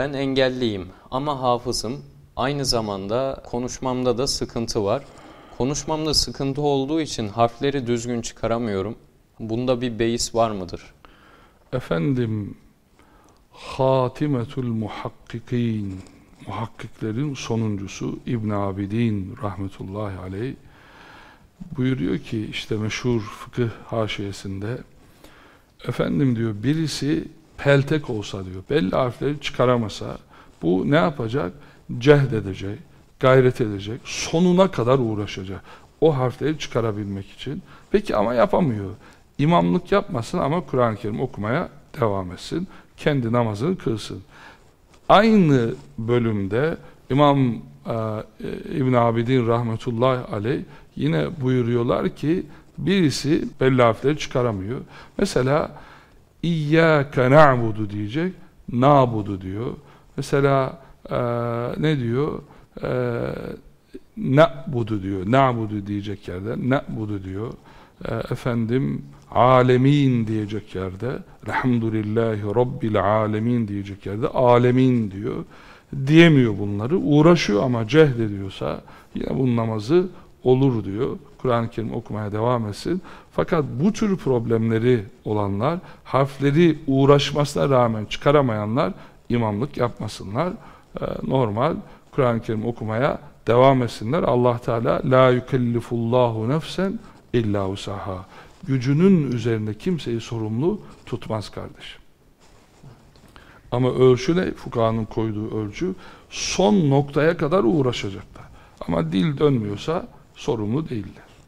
Ben engelliyim ama hafızım. Aynı zamanda konuşmamda da sıkıntı var. Konuşmamda sıkıntı olduğu için harfleri düzgün çıkaramıyorum. Bunda bir beis var mıdır? Efendim Hatimetul Muhakkikin muhakkiklerin sonuncusu İbn Abidin rahmetullahi aleyh buyuruyor ki işte meşhur fıkıh haşiyesinde efendim diyor birisi peltek olsa diyor belli harfleri çıkaramasa bu ne yapacak? Cehd edecek, gayret edecek, sonuna kadar uğraşacak. O harfleri çıkarabilmek için. Peki ama yapamıyor. İmamlık yapmasın ama Kur'an-ı Kerim okumaya devam etsin. Kendi namazını kılsın. Aynı bölümde İmam e, İbn Abidin rahmetullahi aleyh yine buyuruyorlar ki birisi belli harfleri çıkaramıyor. Mesela İyyâke na'budu diyecek, na'budu diyor. Mesela e, ne diyor? E, na'budu diyor, na'budu diyecek yerde, na'budu diyor. E, efendim, alemin diyecek yerde, elhamdülillahi rabbil alemin diyecek yerde, alemin diyor. Diyemiyor bunları, uğraşıyor ama cehd ediyorsa yine bunun namazı olur diyor. Kur'an-ı Kerim okumaya devam etsin. Fakat bu tür problemleri olanlar, harfleri uğraşmasına rağmen çıkaramayanlar imamlık yapmasınlar. Ee, normal Kur'an-ı Kerim okumaya devam etsinler. Allah Teala la yukellifullahu nefsen illa usaha. Gücünün üzerinde kimseyi sorumlu tutmaz kardeşim. Ama ölçü ne? Fukahanın koyduğu ölçü son noktaya kadar uğraşacaklar. Ama dil dönmüyorsa sorumlu değiller.